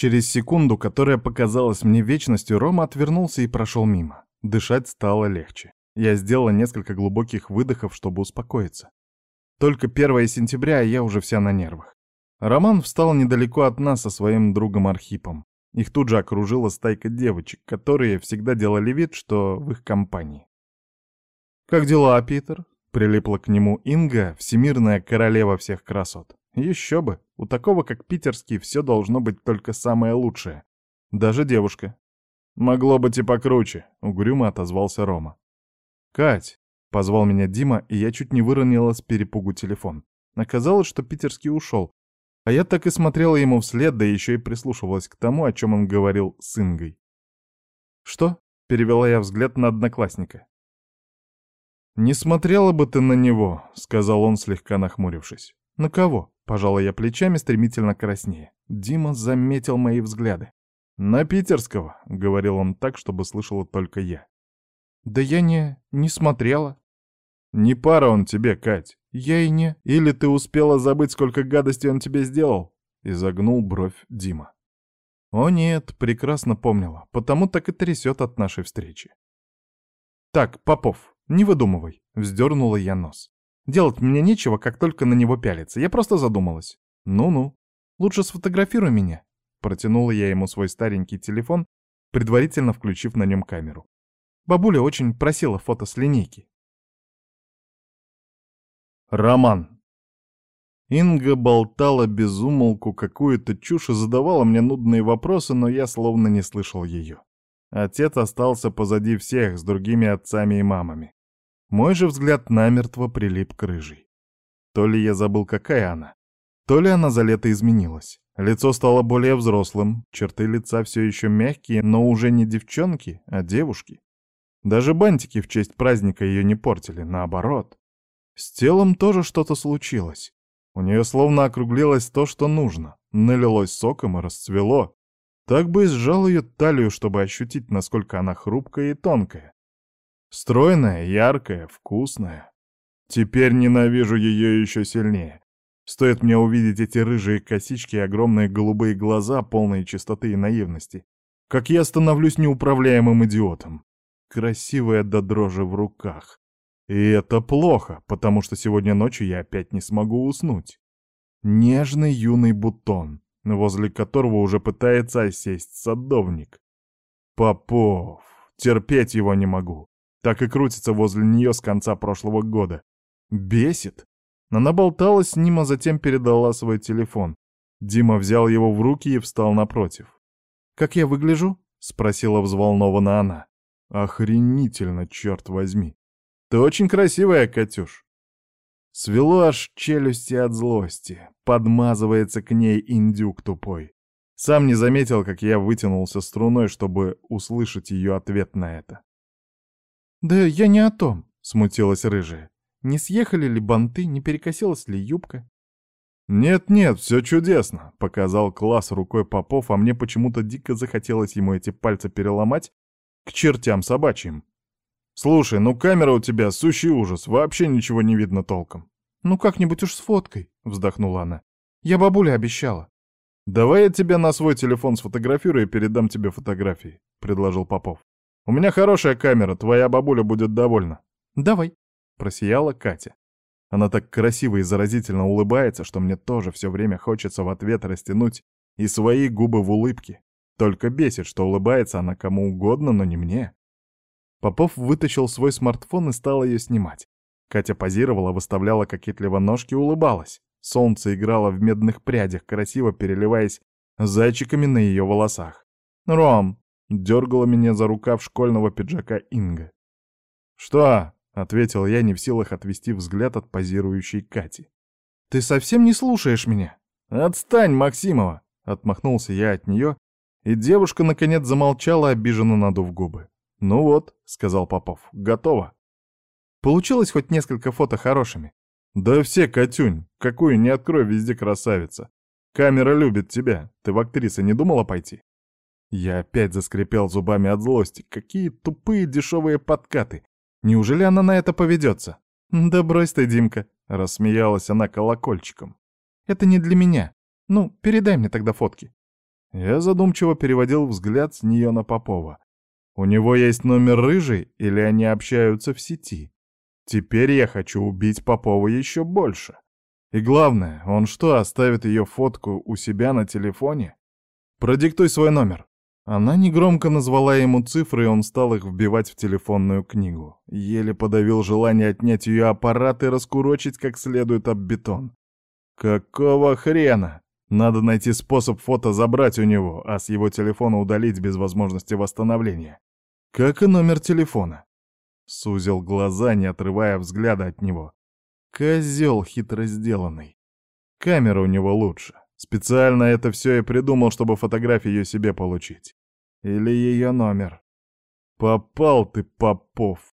Через секунду, которая показалась мне вечностью, Рома отвернулся и прошел мимо. Дышать стало легче. Я сделала несколько глубоких выдохов, чтобы успокоиться. Только 1 сентября, а я уже вся на нервах. Роман встал недалеко от нас со своим другом Архипом. Их тут же окружила стайка девочек, которые всегда делали вид, что в их компании. «Как дела, Питер?» — прилипла к нему Инга, всемирная королева всех красот. Еще бы, у такого, как питерский, все должно быть только самое лучшее. Даже девушка. «Могло быть и покруче», — угрюмо отозвался Рома. «Кать!» — позвал меня Дима, и я чуть не выронила с перепугу телефон. Оказалось, что питерский ушел, а я так и смотрела ему вслед, да еще и прислушивалась к тому, о чем он говорил с Ингой. «Что?» — перевела я взгляд на одноклассника. «Не смотрела бы ты на него», — сказал он, слегка нахмурившись. «На кого?» — пожала я плечами, стремительно краснее. Дима заметил мои взгляды. «На питерского», — говорил он так, чтобы слышала только я. «Да я не... не смотрела». «Не пара он тебе, Кать. Я и не... Или ты успела забыть, сколько гадостей он тебе сделал?» — изогнул бровь Дима. «О нет, прекрасно помнила, потому так и трясет от нашей встречи». «Так, Попов, не выдумывай», — вздернула я нос. «Делать мне нечего, как только на него пялиться. Я просто задумалась». «Ну-ну, лучше сфотографируй меня», — протянула я ему свой старенький телефон, предварительно включив на нем камеру. Бабуля очень просила фото с линейки. Роман. Инга болтала без умолку какую-то чушь и задавала мне нудные вопросы, но я словно не слышал ее. Отец остался позади всех, с другими отцами и мамами. Мой же взгляд намертво прилип к рыжей. То ли я забыл, какая она, то ли она за лето изменилась. Лицо стало более взрослым, черты лица все еще мягкие, но уже не девчонки, а девушки. Даже бантики в честь праздника ее не портили, наоборот. С телом тоже что-то случилось. У нее словно округлилось то, что нужно, налилось соком и расцвело. Так бы и сжал ее талию, чтобы ощутить, насколько она хрупкая и тонкая. Стройная, яркая, вкусная. Теперь ненавижу ее еще сильнее. Стоит мне увидеть эти рыжие косички и огромные голубые глаза, полные чистоты и наивности, как я становлюсь неуправляемым идиотом. Красивая до дрожи в руках. И это плохо, потому что сегодня ночью я опять не смогу уснуть. Нежный юный бутон, возле которого уже пытается осесть садовник. Попов. Терпеть его не могу. Так и крутится возле нее с конца прошлого года. Бесит. Она болталась с ним, а затем передала свой телефон. Дима взял его в руки и встал напротив. «Как я выгляжу?» — спросила взволнованно она. «Охренительно, черт возьми! Ты очень красивая, Катюш. Свело аж челюсти от злости. Подмазывается к ней индюк тупой. Сам не заметил, как я вытянулся струной, чтобы услышать ее ответ на это. «Да я не о том», — смутилась рыжая. «Не съехали ли банты, не перекосилась ли юбка?» «Нет-нет, все чудесно», — показал класс рукой Попов, а мне почему-то дико захотелось ему эти пальцы переломать к чертям собачьим. «Слушай, ну камера у тебя сущий ужас, вообще ничего не видно толком». «Ну как-нибудь уж с фоткой», — вздохнула она. «Я бабуле обещала». «Давай я тебя на свой телефон сфотографирую и передам тебе фотографии», — предложил Попов. «У меня хорошая камера, твоя бабуля будет довольна». «Давай», — просияла Катя. Она так красиво и заразительно улыбается, что мне тоже все время хочется в ответ растянуть и свои губы в улыбке. Только бесит, что улыбается она кому угодно, но не мне. Попов вытащил свой смартфон и стал ее снимать. Катя позировала, выставляла кокетливо ножки и улыбалась. Солнце играло в медных прядях, красиво переливаясь зайчиками на ее волосах. «Ром!» — дергала меня за рукав школьного пиджака Инга. «Что?» — ответил я, не в силах отвести взгляд от позирующей Кати. «Ты совсем не слушаешь меня?» «Отстань, Максимова!» — отмахнулся я от нее, и девушка, наконец, замолчала, обиженно надув губы. «Ну вот», — сказал Попов, — «готово». Получилось хоть несколько фото хорошими. «Да все, Катюнь, какую не открой, везде красавица. Камера любит тебя. Ты в актрисы не думала пойти?» Я опять заскрипел зубами от злости. Какие тупые дешевые подкаты. Неужели она на это поведется? «Да брось ты, Димка», — рассмеялась она колокольчиком. «Это не для меня. Ну, передай мне тогда фотки». Я задумчиво переводил взгляд с нее на Попова. У него есть номер рыжий или они общаются в сети? Теперь я хочу убить Попова еще больше. И главное, он что, оставит ее фотку у себя на телефоне? Продиктуй свой номер. Она негромко назвала ему цифры, и он стал их вбивать в телефонную книгу. Еле подавил желание отнять ее аппарат и раскурочить как следует об бетон. Какого хрена? Надо найти способ фото забрать у него, а с его телефона удалить без возможности восстановления. Как и номер телефона. Сузил глаза, не отрывая взгляда от него. Козел хитро сделанный. Камера у него лучше. Специально это все и придумал, чтобы фотографию себе получить. Или ее номер. Попал ты, Попов.